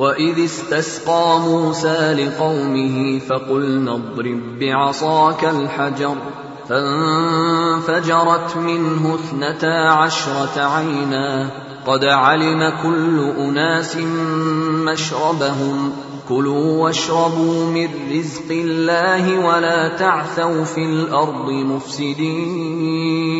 واذ استسقى موسى لقومه فقلنا اضرب بعصاك الحجر فانفجرت منه اثنتا عشره عينا قد علم كل اناس مشربهم كلوا واشربوا من رزق الله ولا تعثوا في الأرض مفسدين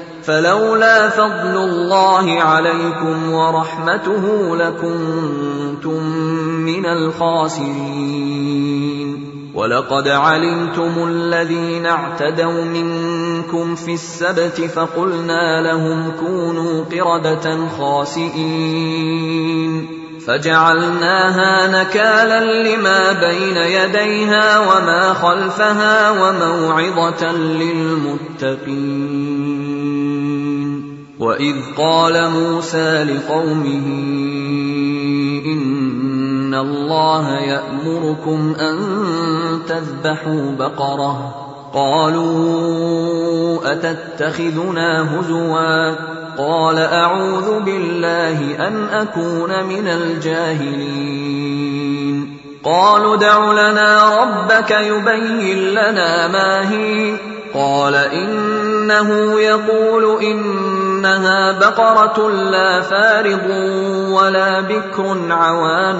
فلولا فضل الله عليكم ورحمته لكنتم من الخاسرين. ولقد علمتم الذين اعتدوا منكم في السبت فقلنا لهم كونوا قردة خاسئين. فجعلناها نكالا لما بين يديها وما خلفها وموعظة للمتقين. واذ قال موسى لقومه ان الله يامركم ان تذبحوا بقره قالوا اتتخذنا هزوا قال اعوذ بالله ان اكون من الجاهلين قالوا ادع لنا ربك يبين لنا ما هي قال انه يقول إنها بقرة لا فارض ولا بكر عوان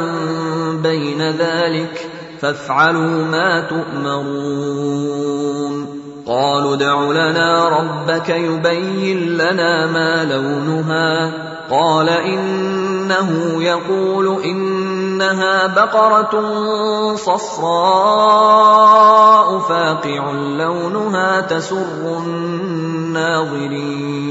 بين ذلك فافعلوا ما تؤمرون. قالوا ادع لنا ربك يبين لنا ما لونها. قال إنه يقول إنها بقرة صفراء فاقع لونها تسر الناظرين.